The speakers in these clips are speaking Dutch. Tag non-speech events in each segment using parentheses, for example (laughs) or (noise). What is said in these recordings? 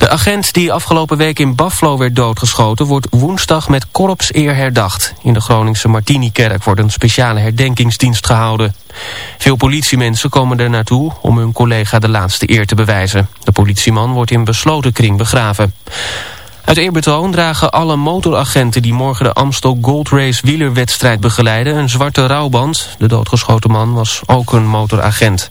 De agent die afgelopen week in Buffalo werd doodgeschoten... wordt woensdag met korpseer herdacht. In de Groningse Martini-kerk wordt een speciale herdenkingsdienst gehouden. Veel politiemensen komen er naartoe om hun collega de laatste eer te bewijzen. De politieman wordt in besloten kring begraven. Uit eerbetoon dragen alle motoragenten die morgen de Amstel Gold Race wielerwedstrijd begeleiden... een zwarte rouwband. De doodgeschoten man was ook een motoragent.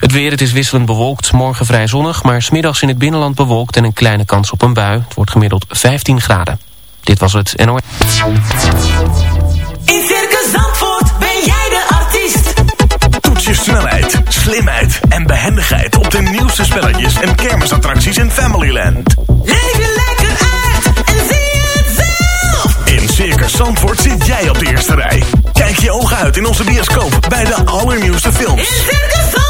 Het weer, het is wisselend bewolkt, morgen vrij zonnig... maar smiddags in het binnenland bewolkt en een kleine kans op een bui. Het wordt gemiddeld 15 graden. Dit was het NOS. In Circus Zandvoort ben jij de artiest. Toets je snelheid, slimheid en behendigheid... op de nieuwste spelletjes en kermisattracties in Familyland. Leef je lekker uit en zie het zelf. In Circus Zandvoort zit jij op de eerste rij. Kijk je ogen uit in onze bioscoop bij de allernieuwste films. In Circus Zandvoort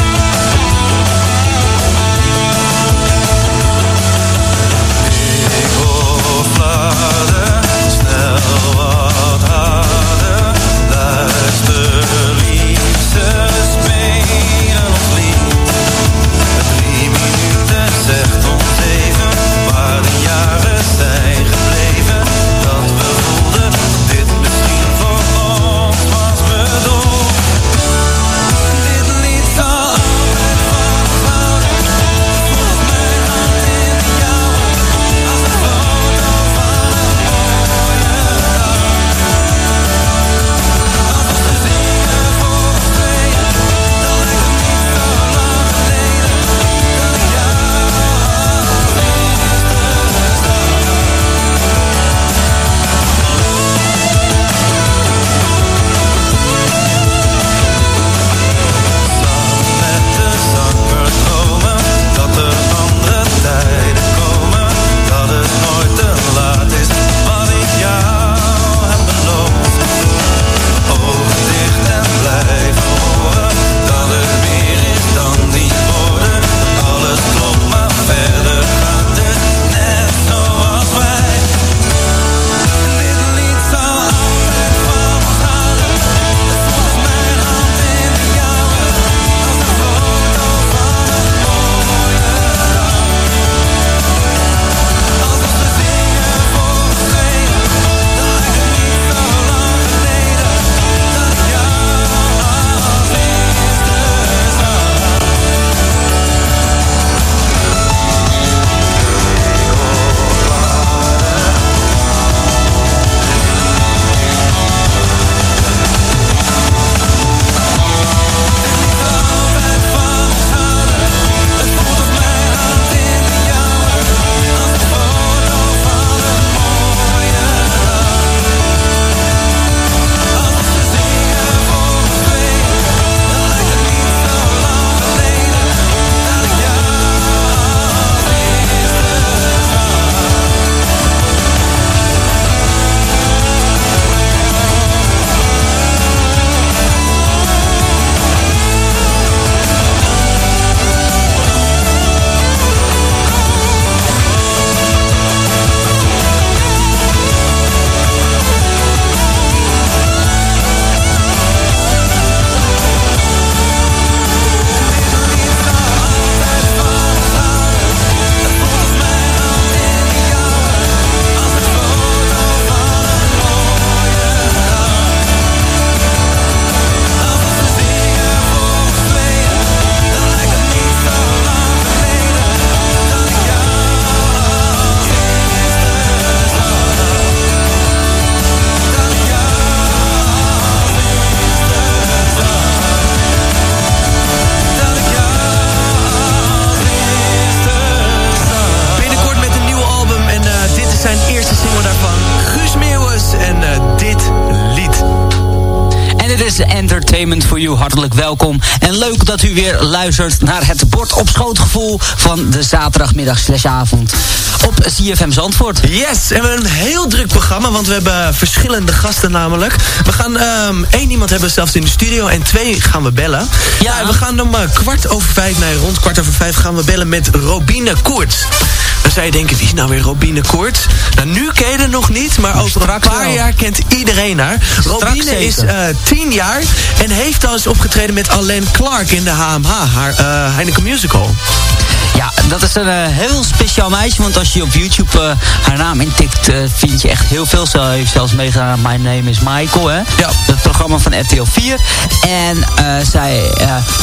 Weer luistert naar het bord op schootgevoel van de zaterdagmiddag slash avond op CFM Zandvoort. Yes, en we hebben een heel druk programma, want we hebben verschillende gasten namelijk. We gaan um, één iemand hebben zelfs in de studio en twee gaan we bellen. Ja, ja we gaan om uh, kwart over vijf, nee, rond kwart over vijf gaan we bellen met Robine Koert. Je denken, wie is nou weer Robine Koort? Nou, nu ken je nog niet, maar over een paar wel. jaar kent iedereen haar. Robine is uh, tien jaar en heeft al eens opgetreden met Alain Clark in de HMH, haar uh, Heineken Musical. Ja, dat is een uh, heel speciaal meisje, want als je op YouTube uh, haar naam intikt, uh, vind je echt heel veel. Ze heeft zelfs meegedaan My Name is Michael, hè? Ja. Het programma van RTL 4. En zij,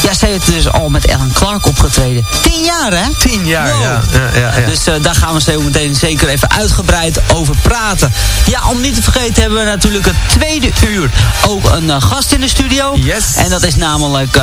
ja, zij heeft dus al met Ellen Clark opgetreden. Tien jaar, hè? Tien jaar, wow. ja. ja, ja, ja. Dus daar gaan we zo meteen zeker even uitgebreid over praten. Ja, om niet te vergeten hebben we natuurlijk het tweede uur ook een gast in de studio. Yes. En dat is namelijk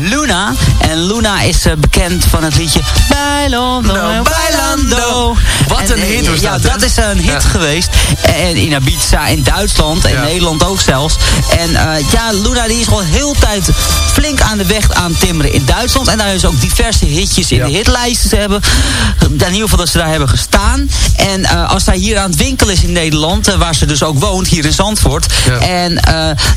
Luna. En Luna is bekend van het liedje Bailando, no, bailando. Wat en, een hit was ja, dat, Ja, dat is een hit ja. geweest. En in Ibiza, in Duitsland, in ja. Nederland ook zelfs. En uh, ja, Luna die is gewoon heel tijd flink aan de weg aan timmeren in Duitsland. En daar is ook diverse hitjes in ja. de hitlijsten te hebben. In ieder geval dat ze daar hebben gestaan. En uh, als zij hier aan het winkelen is in Nederland, uh, waar ze dus ook woont, hier in Zandvoort. En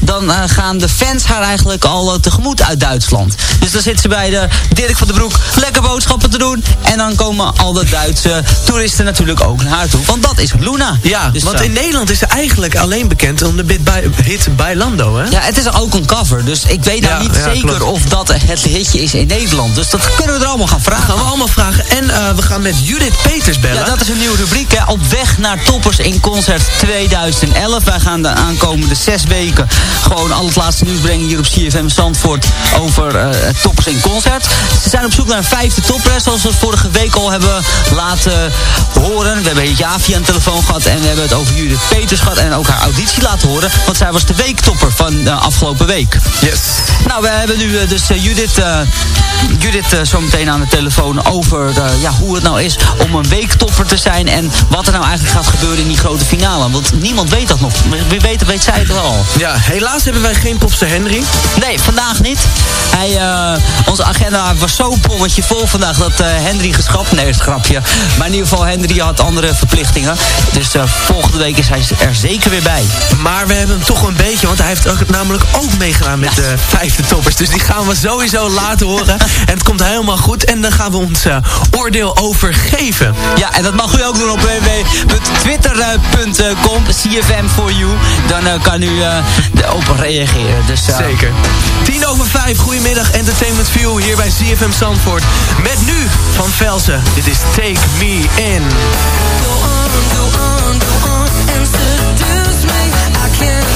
dan gaan de fans haar eigenlijk al tegemoet uit Duitsland. Dus dan zit ze bij de Dirk van den Broek lekker boodschappen te doen. En dan komen al de Duitse toeristen natuurlijk ook naar haar toe. Want dat is Luna. Ja, dus, want in Nederland is ze eigenlijk alleen bekend om de bit bij, hit Bailando, hè? Ja, het is ook een cover. Dus ik weet nou ja, niet ja, zeker klopt. of dat het hitje is in Nederland. Dus dat kunnen we er allemaal gaan vragen. Dat gaan we allemaal vragen. En we gaan met Judith Peters bellen. Ja, dat is een nieuwe rubriek, hè. Op weg naar Toppers in Concert 2011. Wij gaan de aankomende zes weken gewoon al het laatste nieuws brengen hier op CFM Zandvoort over uh, Toppers in Concert. Ze zijn op zoek naar een vijfde topper, zoals we vorige week al hebben laten horen. We hebben Javi aan de telefoon gehad en we hebben het over Judith Peters gehad en ook haar auditie laten horen. Want zij was de weektopper van de afgelopen week. Yes. Nou, we hebben nu uh, dus uh, Judith, Judith zometeen aan de telefoon over ja, hoe het nou is om een weektopper te zijn en wat er nou eigenlijk gaat gebeuren in die grote finale. Want niemand weet dat nog. Wie weet, weet zij het al. Ja, helaas hebben wij geen popster Henry. Nee, vandaag niet. Hij, onze agenda was zo pommetje vol vandaag dat Henry geschrapt. Nee, het grapje. Maar in ieder geval, Henry had andere verplichtingen. Dus uh, volgende week is hij er zeker weer bij. Maar we hebben hem toch een beetje, want hij heeft ook, namelijk ook meegedaan met ja. de vijfde toppers. Dus die gaan we sowieso laten horen. en het komt helemaal goed. En dan gaan we ons uh, oordeel over geven. Ja, en dat mag u ook doen op www.twitter.com, CFM for you. Dan uh, kan u op reageren. Dus, Zeker. Tien over vijf, goedemiddag, Entertainment View hier bij CFM Zandvoort. Met nu van Velsen. Dit is Take Me In. Go on, go on, go on and seduce me. I can't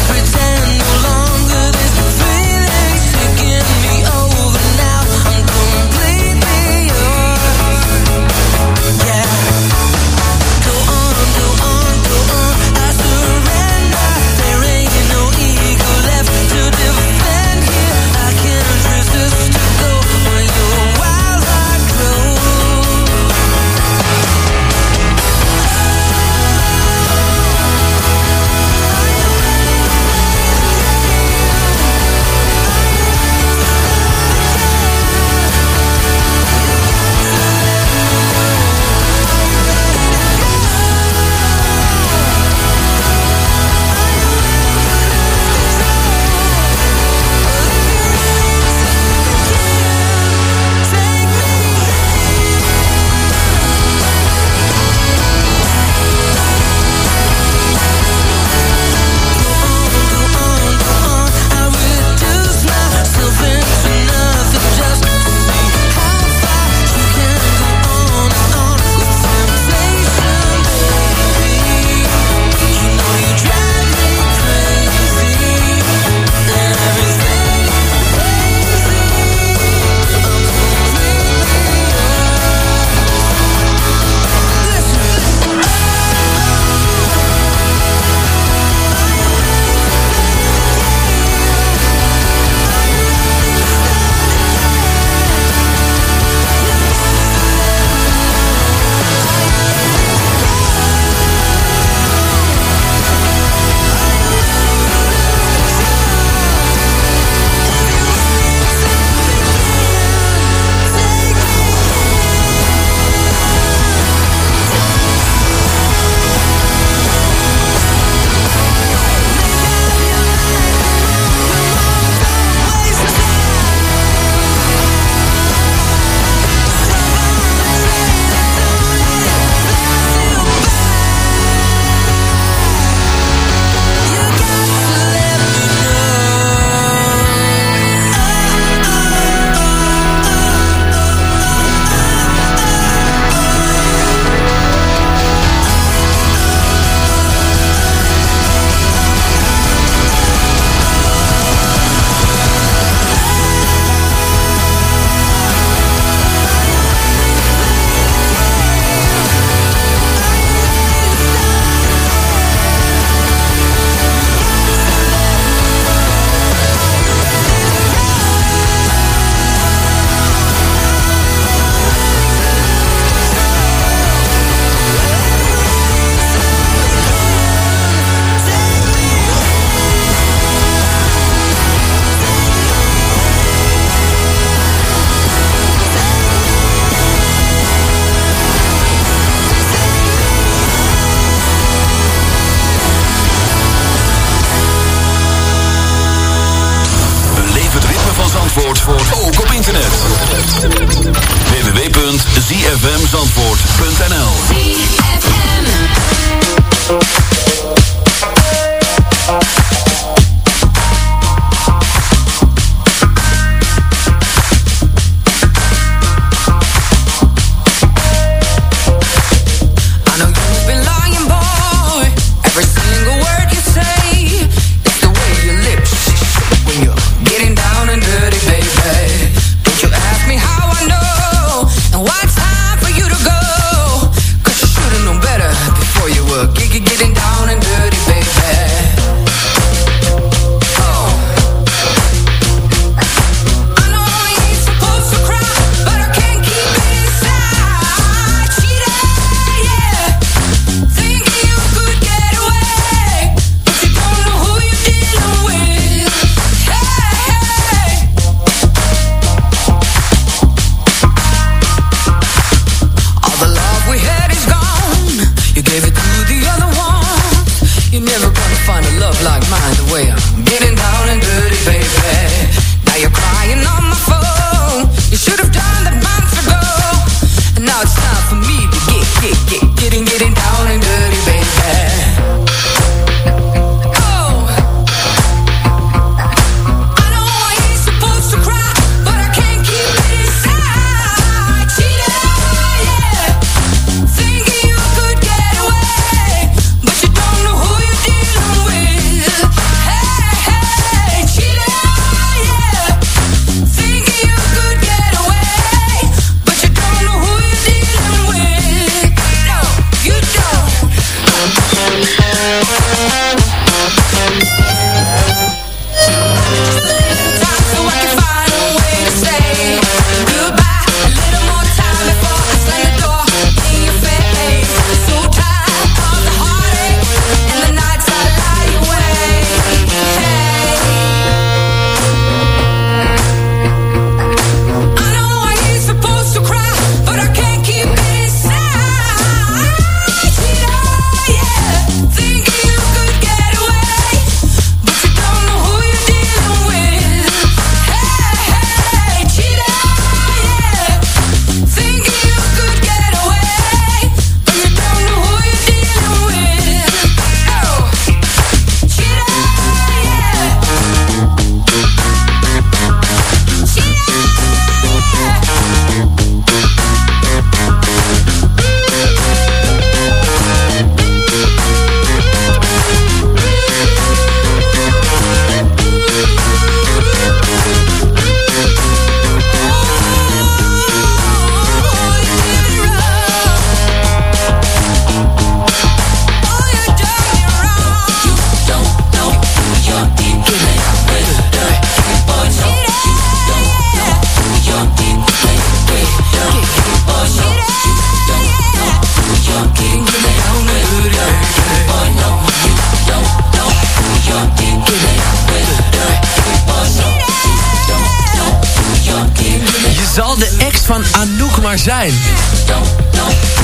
zijn.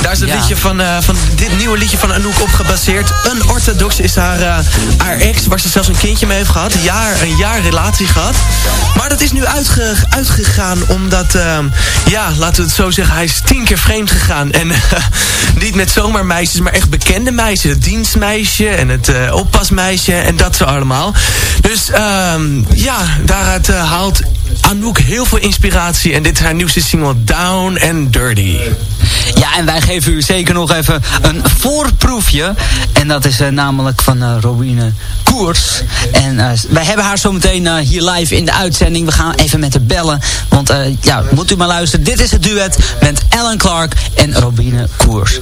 Daar is het liedje van, eh, van dit nieuwe liedje van Anouk op gebaseerd. Een orthodox is haar, eh, haar ex, waar ze zelfs een kindje mee heeft gehad. Jaar, een jaar relatie gehad. Maar dat is nu uitge uitgegaan omdat, eh, ja, laten we het zo zeggen, hij is tien keer vreemd gegaan. En (laughs) niet met zomaar meisjes, maar echt bekende meisjes. Het dienstmeisje en het oppasmeisje en dat zo allemaal. Dus ehm, ja, daaruit haalt Anouk heel veel inspiratie. En dit is haar nieuwste single Down and Dirty. Ja, en wij geven u zeker nog even een voorproefje. En dat is eh, namelijk van uh, Robine Koers. En eh, wij hebben haar zometeen meteen hier live in de uitzending. We gaan even met haar bellen. Want ja, moet u maar luisteren. Dit is het duet met Alan Clark en Robine Koers.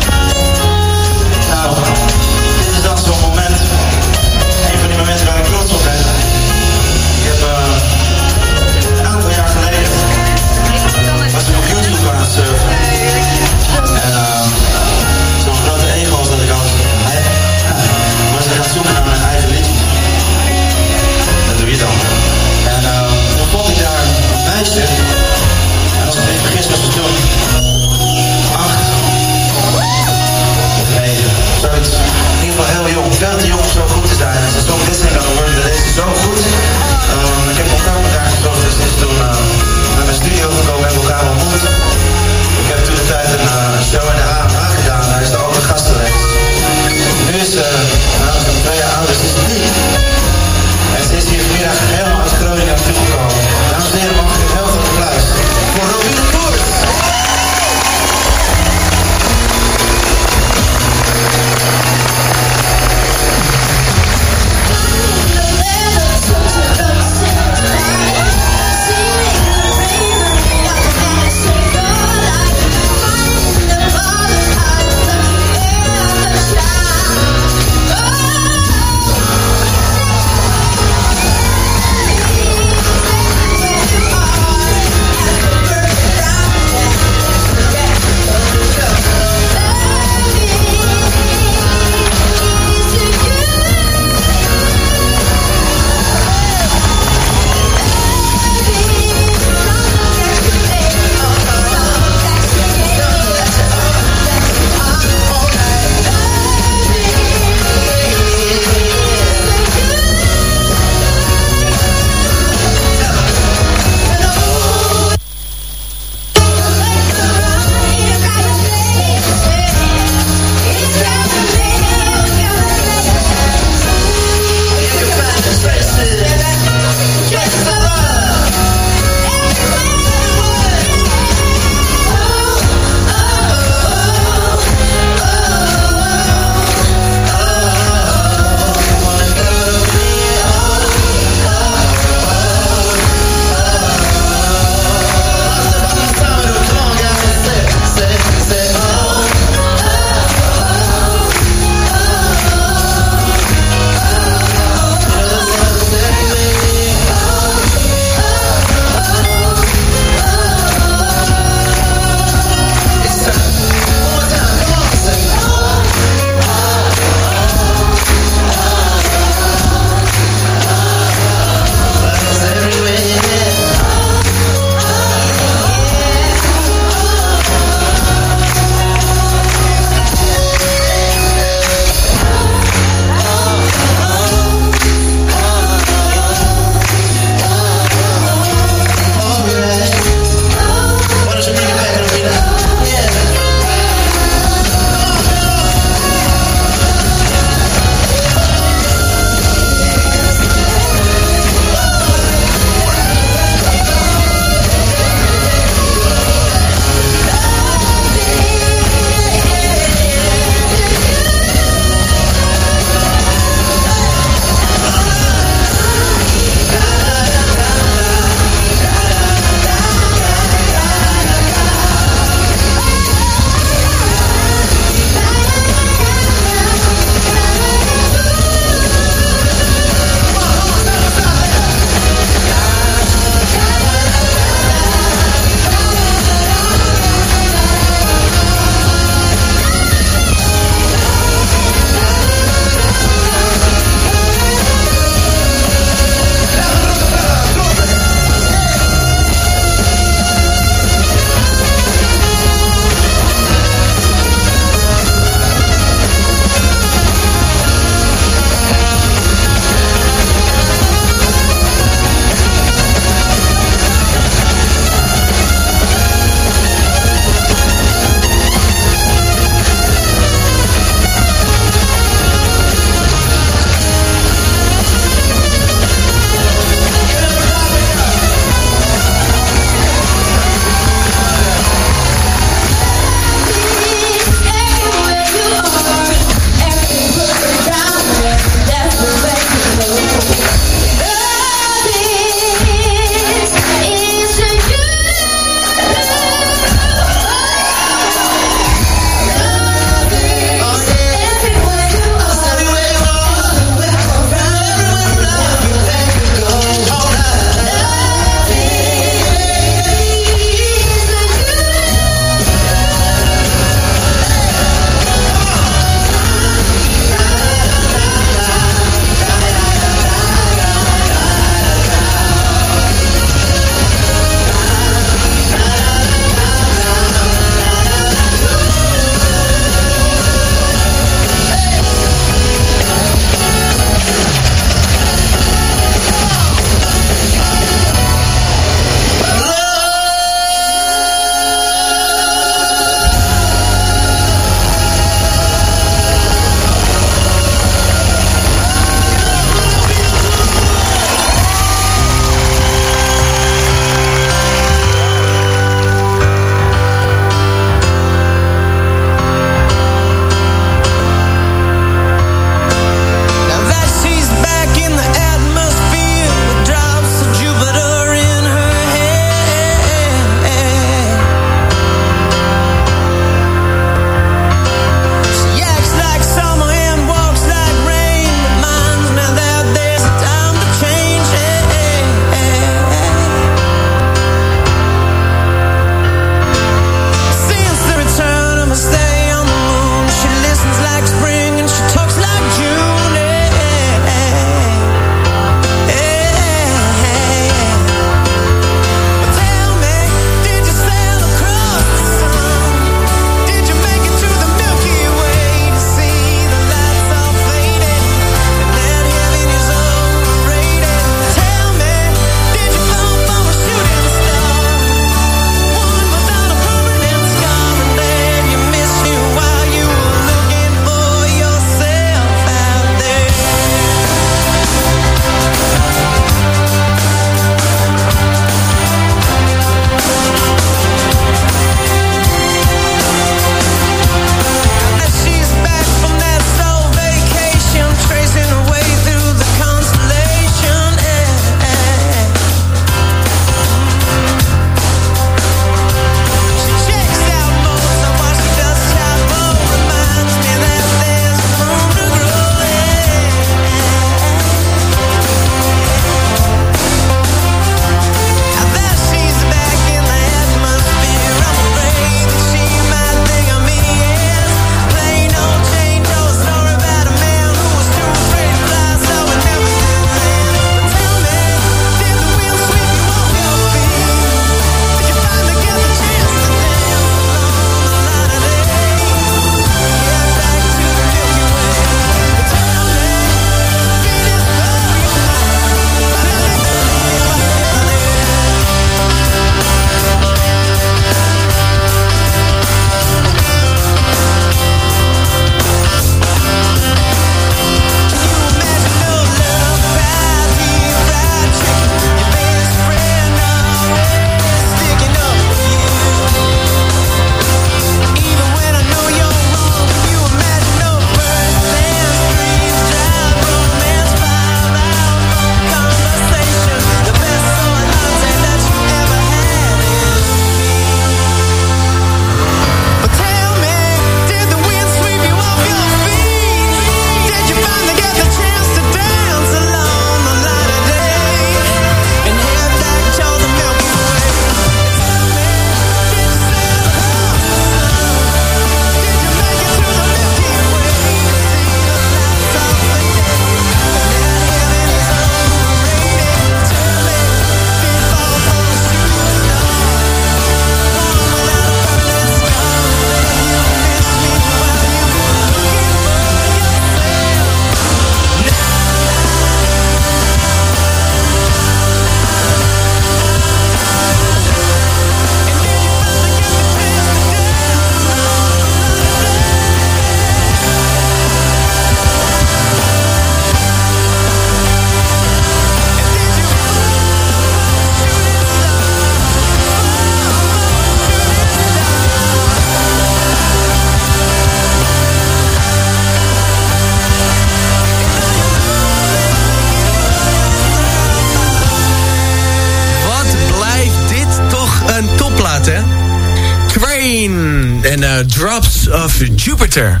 Jupiter.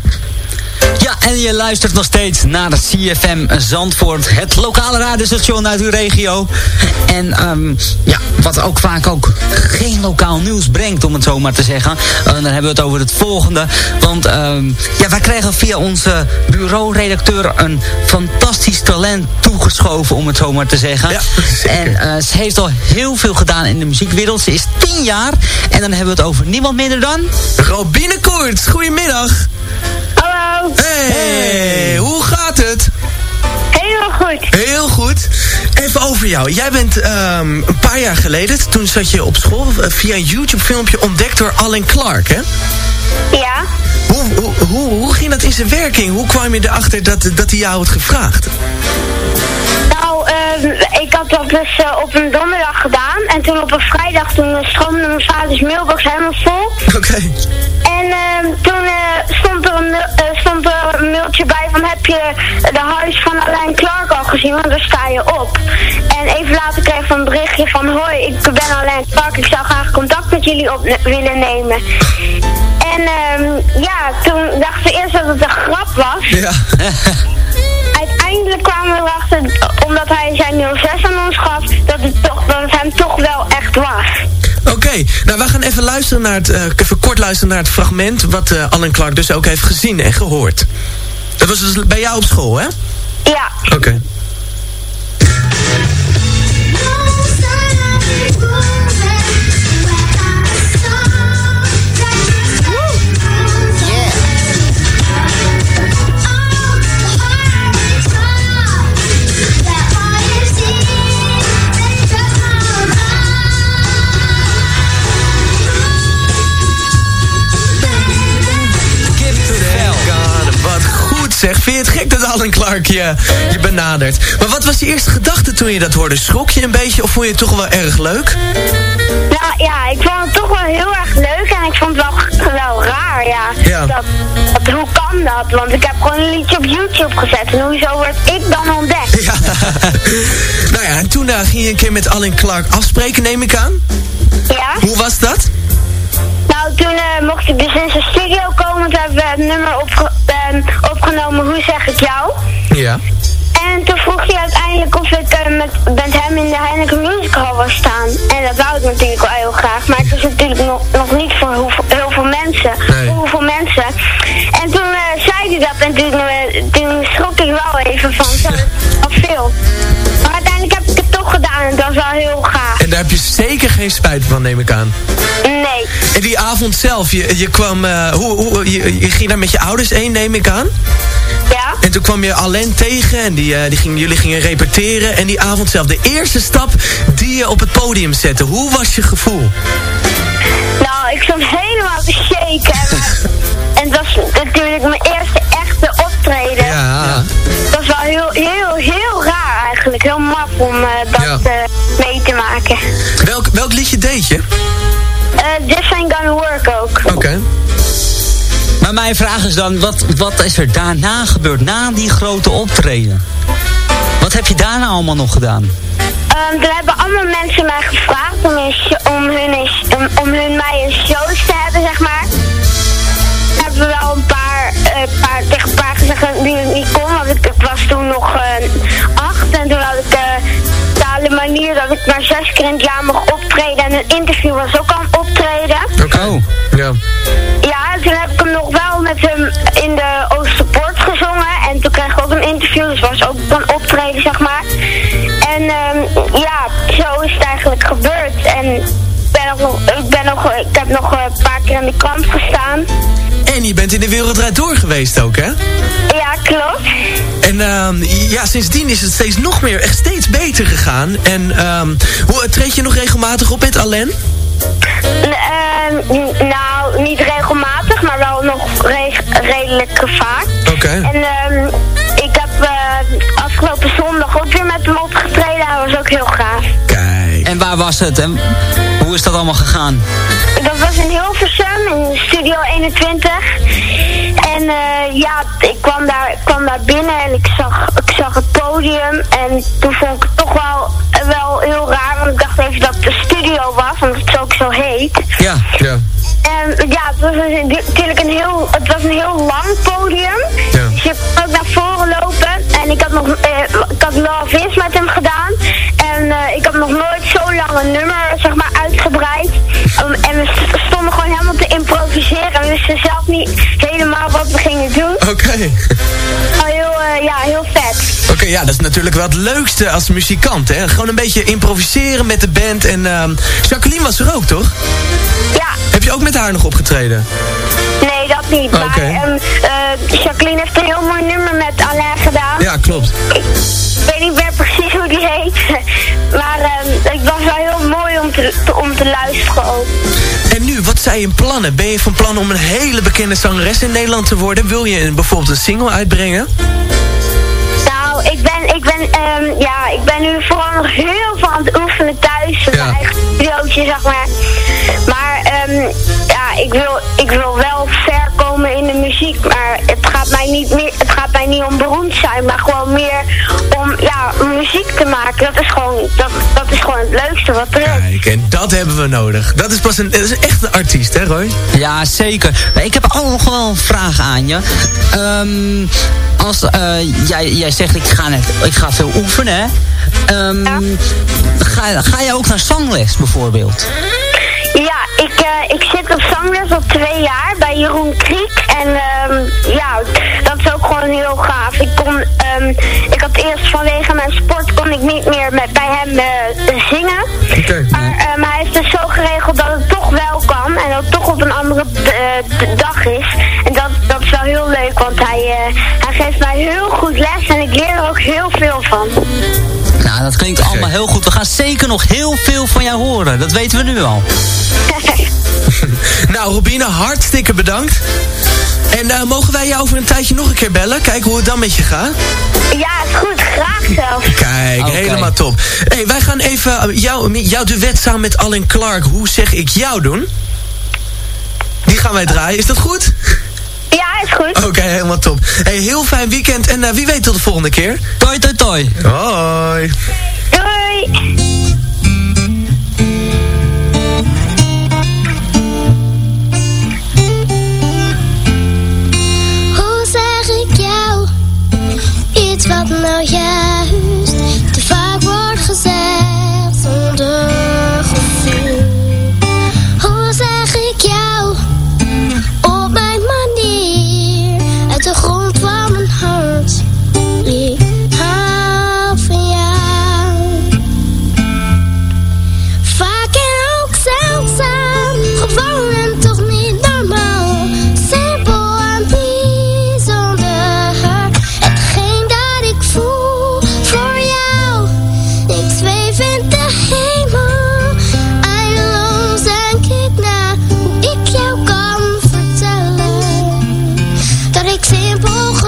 Ja, en je luistert nog steeds naar de CFM Zandvoort. Het lokale radiostation uit uw regio. En ehm, ja, wat ook vaak ook geen lokaal nieuws brengt, om het zo maar te zeggen. En dan hebben we het over het volgende. Want ehm, ja, wij kregen via onze bureauredacteur een fantastisch talent toegeschoven, om het zo maar te zeggen. Ja, zeker. En eh, ze heeft al heel veel gedaan in de muziekwereld. Ze is tien jaar. En dan hebben we het over niemand minder dan... Robine Koorts, goedemiddag. Hallo. Hey, hoe gaat het? Heel goed. Heel goed. Even over jou. Jij bent ehm, een paar jaar geleden, toen zat je op school, eh, via een YouTube filmpje ontdekt door Alan Clark, hè? Ja. Hoe, hoe, hoe, hoe ging dat in zijn werking? Hoe kwam je erachter dat, dat hij jou had gevraagd? Nou, ik had dat dus eh, op een donderdag gedaan. En toen op een vrijdag, toen eh, stroomde mijn vaders mailbox helemaal vol. Oké. En ehm, toen eh, stond, er een, stond er een mailtje bij van heb je de huis van Alain Clark al gezien? Want daar sta je op. En even later kreeg ik een berichtje van hoi, ik ben Alain Clark. Ik zou graag contact met jullie op willen nemen. En ehm, ja, toen dachten we eerst dat het een grap was. Ja. (laughs) Uiteindelijk kwamen we erachter, omdat hij zijn 06 aan ons gaf, dat het, toch, dat het hem toch wel echt was. Oké, nou we gaan even luisteren naar het, eh, even kort luisteren naar het fragment wat eh, Alan Clark dus ook heeft gezien en gehoord. Dat was dus bij jou op school, hè? Ja. Oké. Vind je het gek dat Alan Clark je, je benadert? Maar wat was je eerste gedachte toen je dat hoorde? Schrok je een beetje of vond je het toch wel erg leuk? Nou ja, ik vond het toch wel heel erg leuk en ik vond het wel, wel raar, ja. Ja. Dat, dat, hoe kan dat? Want ik heb gewoon een liedje op YouTube gezet en hoezo word ik dan ontdekt? Ja. (laughs) nou ja, en toen eh, ging je een keer met Alan Clark afspreken, neem ik aan. Ja? Hoe was dat? Nou, toen eh, mocht ik dus in zijn studio komen, toen hebben we het nummer opge ehm, opgenomen, Hoe zeg ik jou? Ja. En toen vroeg hij uiteindelijk of ik eh, met, met hem in de Heineken Music Hall was staan. En dat wou ik natuurlijk wel geen spijt van, neem ik aan. Nee. En die avond zelf, je, je kwam, eh, hoe, hoe, je, je ging daar met je ouders heen, neem ik aan. Ja? En toen kwam je Alain tegen en die, eh, die ging, jullie gingen repeteren. En die avond zelf, de eerste stap die je op het podium zette. Hoe was je gevoel? Nou, ik stond helemaal te shaken. (laughs) En, het was natuurlijk mijn eerste echte optreden. Ja. Dat was wel heel, heel, heel raar eigenlijk. Heel maf om eh, dat Ja. Liedje deed je? Eh This Ain't Gonna Work ook. Oké. Maar mijn vraag is dan, wat, wat is er daarna gebeurd, na die grote optreden? Wat heb je daarna allemaal nog gedaan? Ehm, er hebben allemaal mensen mij gevraagd om, een om, hun, sh- om, om hun mij een shows te hebben, zeg maar. Daar hebben we wel een paar, eh, paar, tegen een paar gezegd dat die het niet kon, want ik, ik was toen nog eh, manier dat ik maar zes keer in het jaar mocht optreden en een interview was ook al een optreden. Oké. Oh. Ja. Ja, en toen heb ik hem nog wel met hem in de Oosterpoort gezongen. En toen kreeg ik ook een interview, dus was ook een optreden, zeg maar. En ehm, ja, zo is het eigenlijk gebeurd. En ik ben nog, ik, ben nog, ik heb nog een paar keer in de krant gestaan. En je bent in de Wereldrijd Door geweest ook, hè? Ja, klopt. En ehm, ja, sindsdien is het steeds nog meer, echt steeds beter gegaan. En ehm, hoe, treed je nog regelmatig op met Alain? N- nou, niet regelmatig, maar wel nog re- redelijk vaak. Oké. En ehm, ik heb eh, afgelopen zondag ook weer met hem opgetreden. Hij was ook heel gaaf. Kijk. En waar was het? En hoe is dat allemaal gegaan? Studio 21. En eh, ja, ik kwam daar, kwam daar binnen en ik zag, ik zag het podium. En toen vond ik het toch wel, wel heel raar, want ik dacht even dat het de studio was, want het ook zo heet. Ja. Ja. En ja, het was een- natuurlijk een heel, het was een heel lang podium. Ja. Dus je kon ook naar voren lopen. En ik had nog, eh, ik had Love Is met hem gedaan. En eh, ik had nog nooit zo lang een nummer, zeg maar, uitgebreid. Um, en we wisten zelf niet helemaal wat we gingen doen. Oké. Maar heel, eh, ja, heel vet. Oké, ja, dat is natuurlijk wel het leukste als muzikant, hè? Gewoon een beetje improviseren met de band. En ehm, Jacqueline was er ook, toch? Ja, Heb je ook met haar nog opgetreden? nee, dat niet. Oké. Maar ehm, eh, Jacqueline heeft een heel mooi nummer met Alain gedaan. Ja, klopt. Ik weet niet meer precies hoe die heet. (laughs) Maar ehm, het was wel heel mooi om te, te- om te luisteren ook. Wat zijn je plannen? Ben je van plan om een hele bekende zangeres in Nederland te worden? Wil je een- bijvoorbeeld een single uitbrengen? Nou, ik ben, ik ben, ehm, ja, ik ben nu vooral nog heel veel aan het oefenen thuis. Ja. mijn eigen studiootje, zeg maar. Maar, ehm, ja, ik wil, ik wil wel ver komen in de muziek. Maar het gaat mij niet meer, zijn. Maar gewoon meer om, ja, muziek te maken. Dat is gewoon, dat, dat is gewoon het leukste wat er is. Kijk, en dat hebben we nodig. Dat is pas een, dat is echt een artiest, hè Roy? Ja, zeker. Maar ik heb ook nog wel een vraag aan je. Ehm, als eh, jij, jij zegt, ik ga, net, ik ga veel oefenen, hè? Ehm, Ja. ga, ga jij ook naar zangles, bijvoorbeeld? Ik, eh, zit op zangles al twee jaar bij Jeroen Kriek. En ehm, ja, dat is ook gewoon heel gaaf. Ik kon, ehm, ik had eerst vanwege mijn sport kon ik niet meer met, bij hem eh, zingen. Oké. Maar hij heeft dus zo geregeld dat het toch wel kan. En dat het toch op een andere eh, dag is. En dat, dat is wel heel leuk, want hij, eh, hij geeft mij heel goed les. En ik leer er ook heel veel van. Dat klinkt allemaal heel goed. We gaan zeker nog heel veel van jou horen. Dat weten we nu al. (laughs) Nou, Robine, hartstikke bedankt. En eh, mogen wij je over een tijdje nog een keer bellen? Kijken hoe het dan met je gaat? ja, is goed. Graag zelfs. Kijk, helemaal top. hey, wij gaan even eh, jou, jouw duet samen met Alan Clark. Hoe zeg ik jou doen? Die gaan wij draaien. Is dat goed? Ja, is goed. Oké, helemaal top. Hey, heel fijn weekend en eh, wie weet tot de volgende keer. Toi, toi, toi. Hoi. Doei!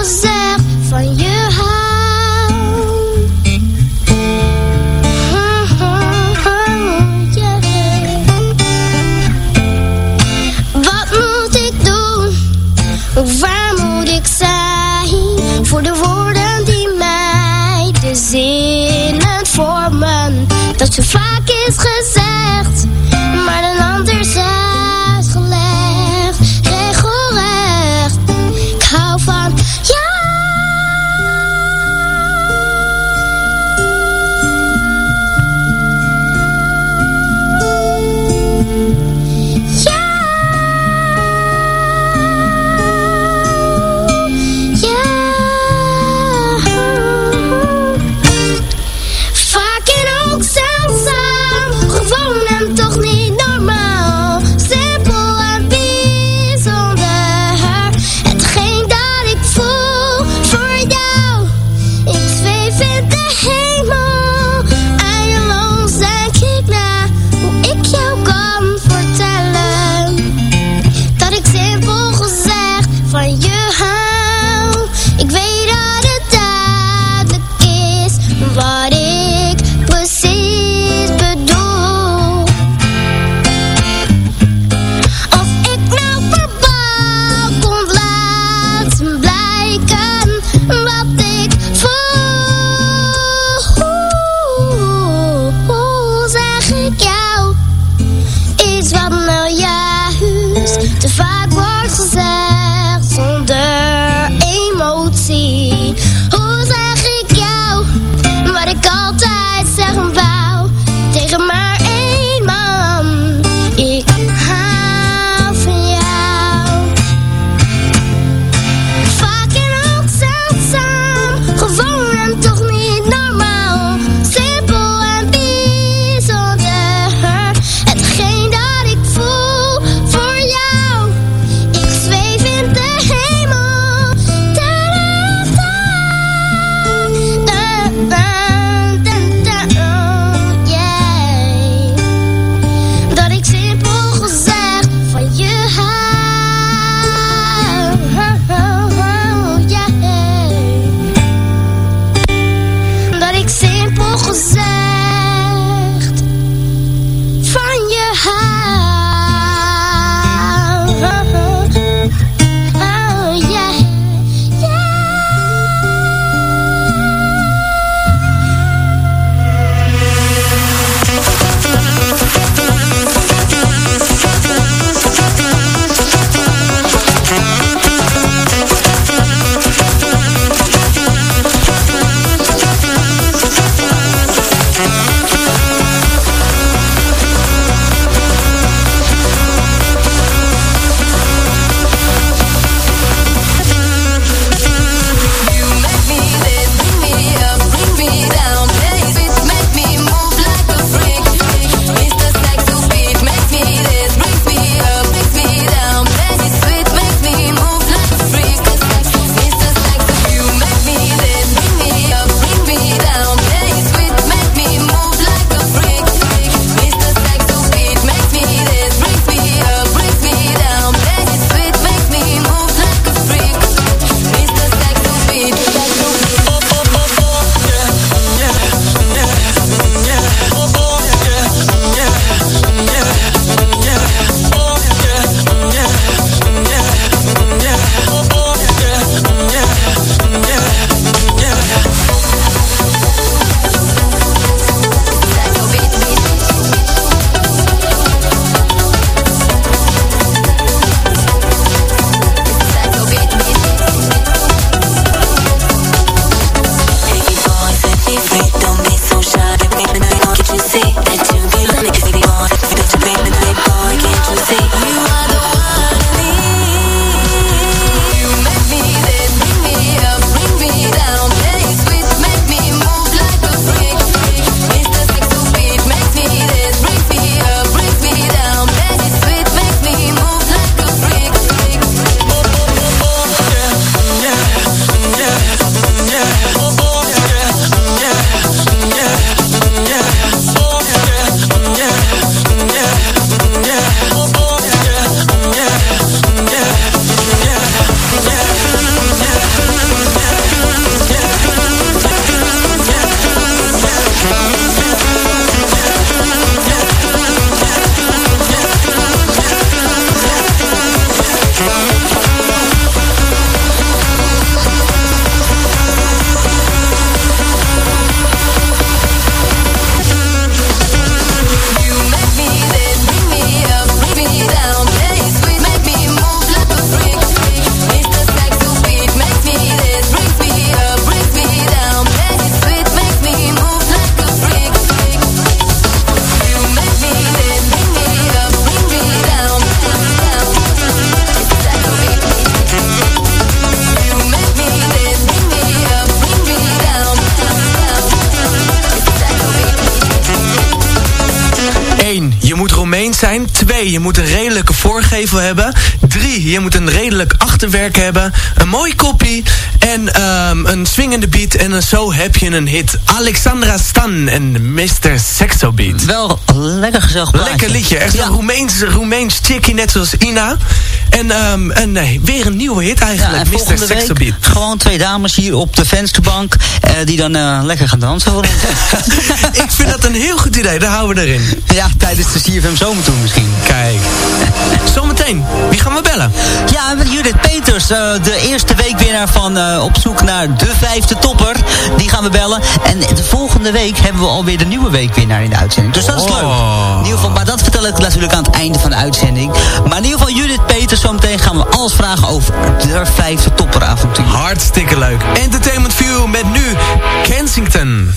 was 2. Je moet een redelijke voorgevel hebben. 3. Je moet een redelijk achterwerk hebben. Een mooi kopie. En ehm, een swingende beat. En zo heb je een hit. Alexandra Stan en Mr. Sexo Beat. Wel lekker gezellig plaatje. Lekker liedje. Echt een Roemeens, Roemeens chickie, net zoals Ina. En, ehm en nee, weer een nieuwe hit Ja, eigenlijk. en Mr. Sexo Beat. gewoon twee dames hier op de vensterbank... eh, die dan eh, lekker gaan dansen. voor ons. (laughs) Ik vind dat een heel goed idee. Daar houden we erin. ja, tijdens de CFM Zomertour misschien. Kijk. Zometeen. Wie gaan we bellen? Ja, Judith Peters, eh, de eerste weekwinnaar van Op zoek naar de vijfde topper. Die gaan we bellen. En de volgende week hebben we alweer de nieuwe weekwinnaar in de uitzending. Dus dat is Oh. leuk. In ieder geval, maar dat vertel ik natuurlijk aan het einde van de uitzending. Maar in ieder geval, Judith Peters, zometeen gaan we alles vragen over de vijfde topperavontuur. Hartstikke leuk. Entertainment View met nu Kensington.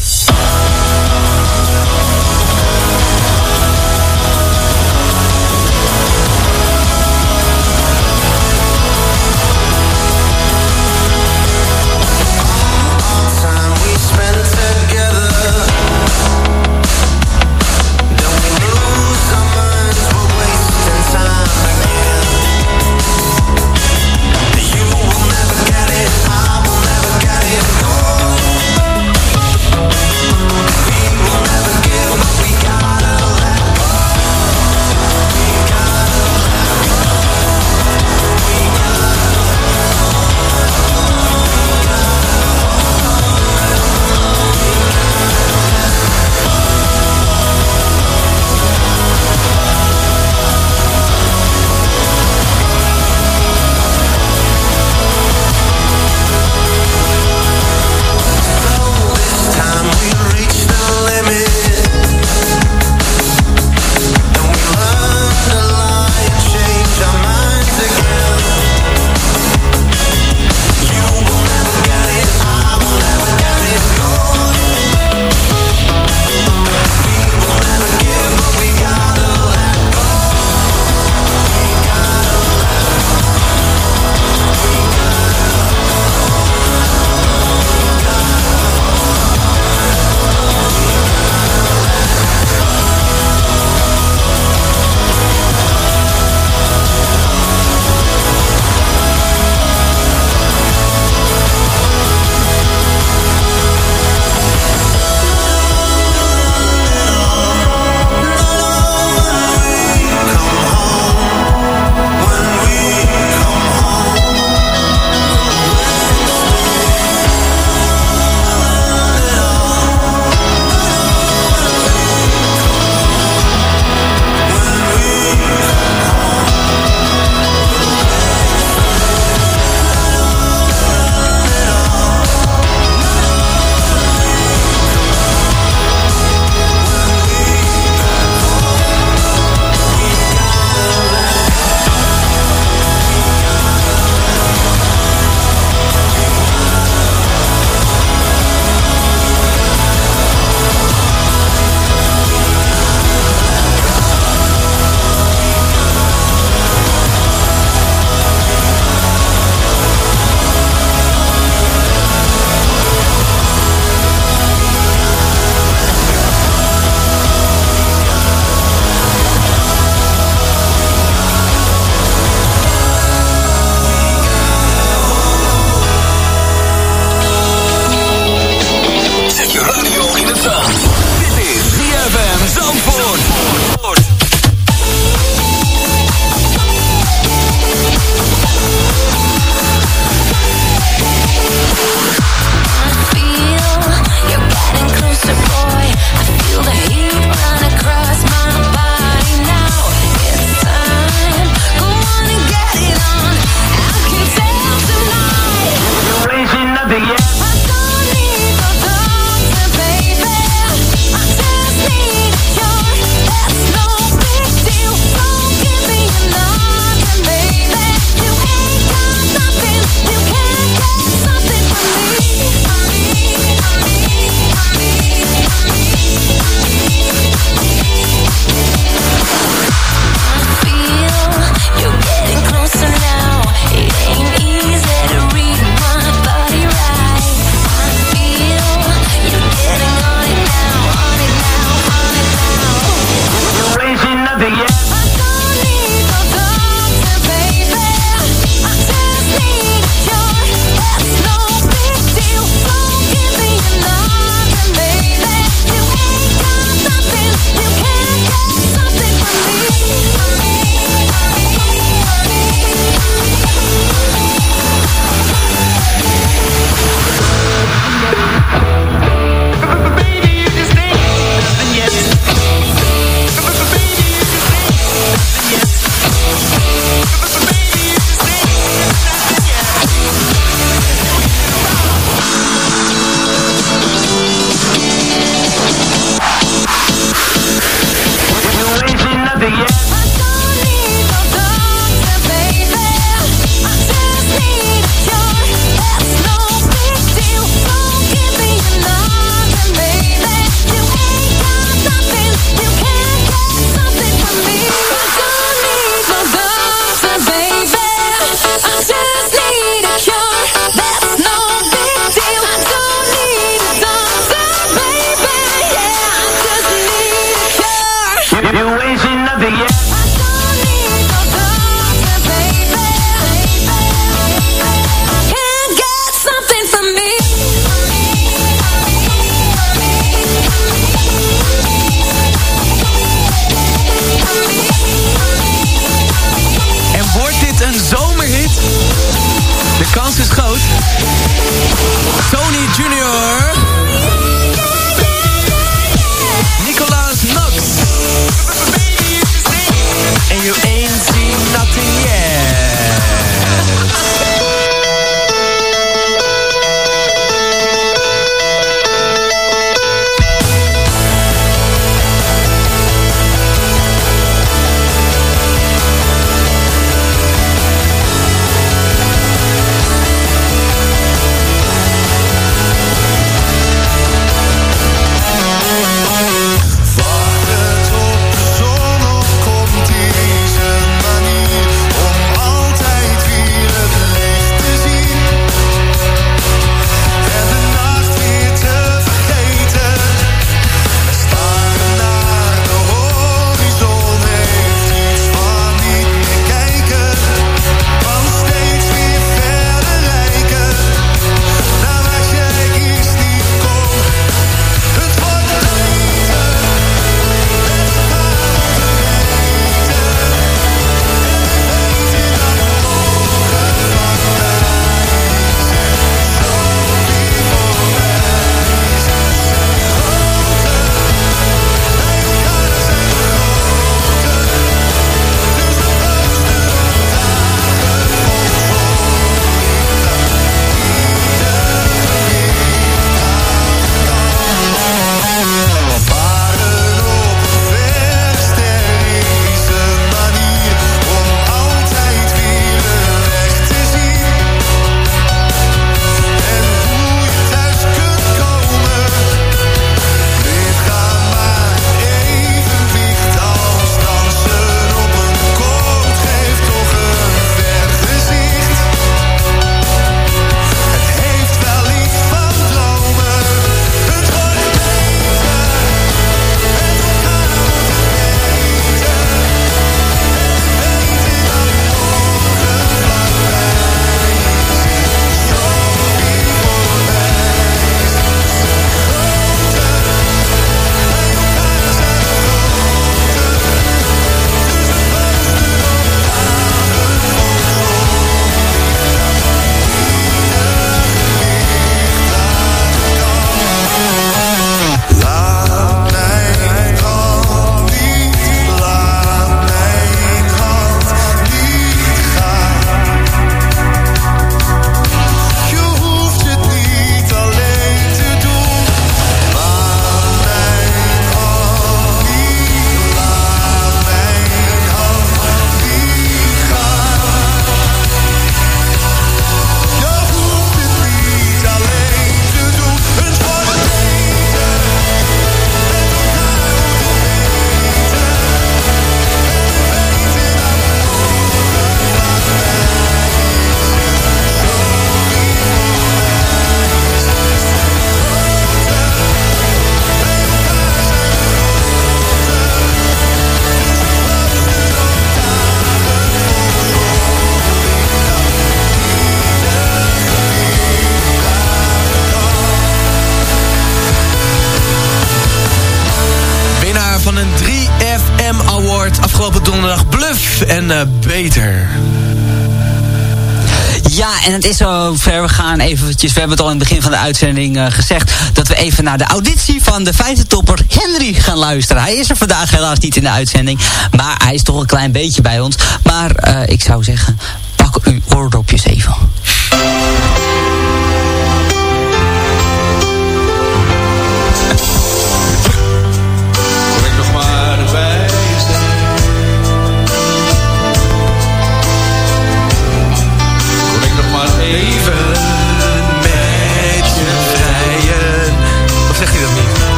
En het is zover. We gaan eventjes, we hebben het al in het begin van de uitzending eh, gezegd... dat we even naar de auditie van de vijfde topper Henry gaan luisteren. Hij is er vandaag helaas niet in de uitzending, maar hij is toch een klein beetje bij ons. Maar eh, ik zou zeggen, pak uw oordopjes even.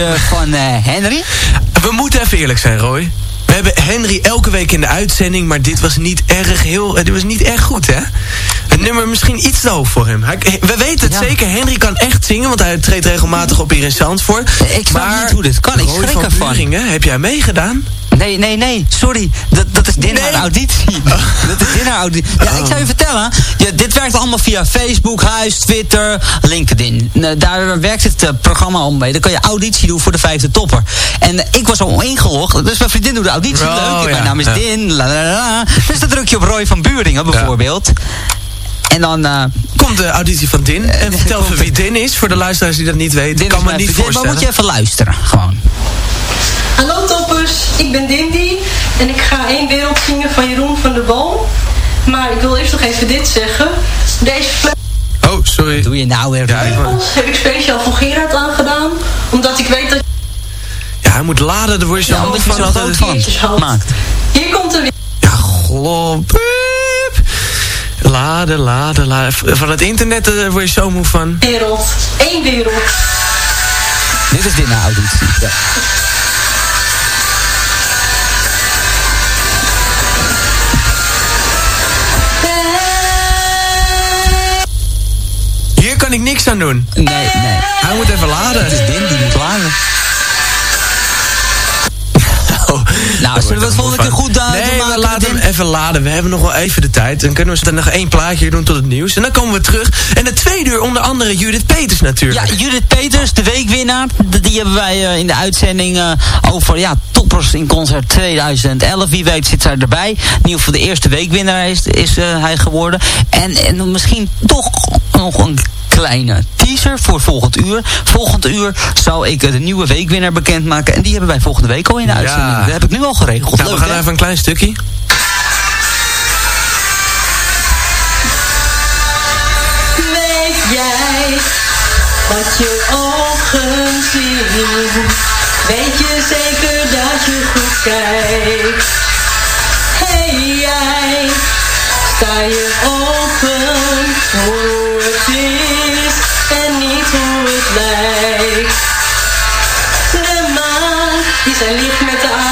Eh, van eh, Henry. We moeten even eerlijk zijn, Roy. We hebben Henry elke week in de uitzending, maar dit was niet erg heel, eh, dit was niet erg goed, hè? Het nummer misschien iets te hoog voor hem. Hij, we weten het Ja. zeker, Henry kan echt zingen, want hij treedt regelmatig op hier in Zandvoort. Ik snap maar niet hoe dit kan, ik schrik van ervan. Heb jij meegedaan? Nee, nee, nee, sorry. Dat, dat is Nee. haar auditie. (laughs) Dat is haar auditie. Ja, ik zou je vertellen. Ja, dit werkt allemaal via Facebook, Huis, Twitter, LinkedIn. Nou, Daar werkt het eh, programma al mee. Dan kan je auditie doen voor de vijfde topper. En eh, ik was al ingelogd. Dus mijn vriendin doet de auditie. Oh, Leuk. ja, Mijn naam is ja. Din. La, la, la. Dus dan druk je op Roy van Buringen bijvoorbeeld. En dan... eh Komt de auditie van Din. En Eh, vertel even wie. Din is, voor de luisteraars die dat niet weten. Din kan me niet vriendin, Maar voorstellen. moet je even luisteren, gewoon. Hallo toppers, ik ben Dindy en ik ga één wereld zingen van Jeroen van der Boom. Maar ik wil eerst nog even dit zeggen. Deze Oh, sorry. Doe je nou weer. Ja, heb ik speciaal voor Gerard aangedaan. Omdat ik weet dat ja, hij moet laden, daar word je Ja, je van. zo groot van maakt. Hier komt er weer. Ja, glop. Laden, laden, laden. Van het internet eh, word je zo moe van. wereld. Eén wereld. Dit is dit naar auditie. Ja. Niks aan doen. Nee, nee. Hij moet even laden. Het is Din die moet laden. Nou, zullen we het volgende keer goed doen? Nee, maken we laten hem even laden. We hebben nog wel even de tijd. Dan kunnen we er nog één plaatje doen tot het nieuws. En dan komen we terug. En de tweede uur onder andere Judith Peters natuurlijk. Ja, Judith Peters, de weekwinnaar. Die hebben wij eh, in de uitzending eh, over ja, toppers in concert 2011. Wie weet zit zij erbij. In ieder geval de eerste weekwinnaar is, is eh, hij geworden. En, en misschien toch nog een kleine teaser voor volgend uur. Volgend uur zal ik eh, de nieuwe weekwinnaar bekendmaken. En die hebben wij volgende week al in de Ja. uitzending. Dat heb ik nu al geregeld. Nou, we Leuk, gaan hè? even een klein stukje. Weet jij wat je ogen zien? Weet je zeker dat je goed kijkt? Hey jij, sta je open hoe het is en niet hoe het lijkt? De maan die zijn licht met de aarde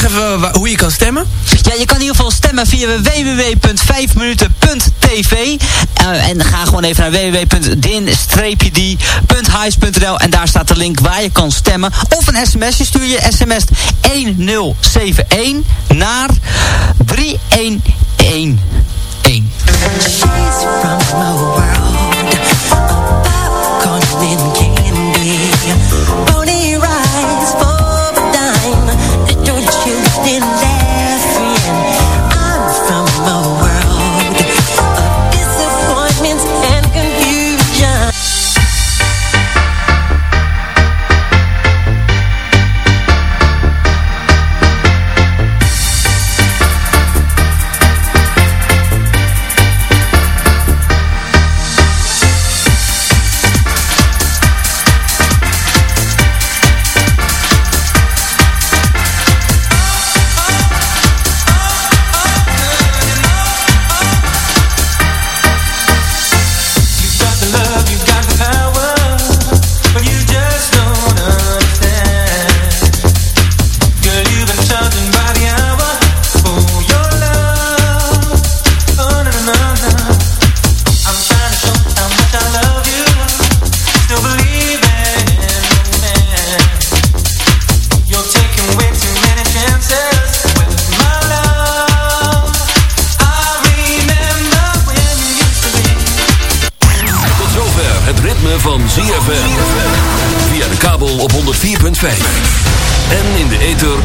Zeg even wa- hoe je kan stemmen. Ja, je kan in ieder geval stemmen via www.5minuten.tv Eh, En ga gewoon even naar www.din-d.highs.nl En daar staat de link waar je kan stemmen. Of een sms'je stuur je sms 1071 naar 3111. She's from a world of popcorn and candy.